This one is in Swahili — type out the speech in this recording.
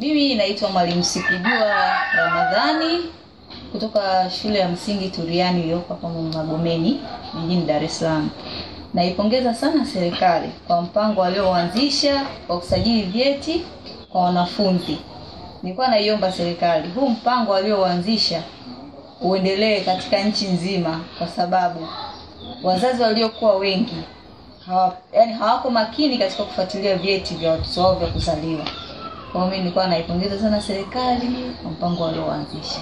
Mimi naitwa Mwalimu Sikujua Ramadhani kutoka shule ya msingi Turiani iliyoko hapa Magomeni jijini Dar es Salaam. Naipongeza sana serikali kwa mpango walioanzisha wa kusajili vyeti kwa wanafunzi. Nilikuwa naiomba serikali huu mpango walioanzisha uendelee katika nchi nzima, kwa sababu wazazi waliokuwa wengi hawa, yani hawako makini katika kufuatilia vyeti vya watoto wao vya kuzaliwa. Kwa mimi nilikuwa naipongeza sana serikali kwa mpango walioanzisha.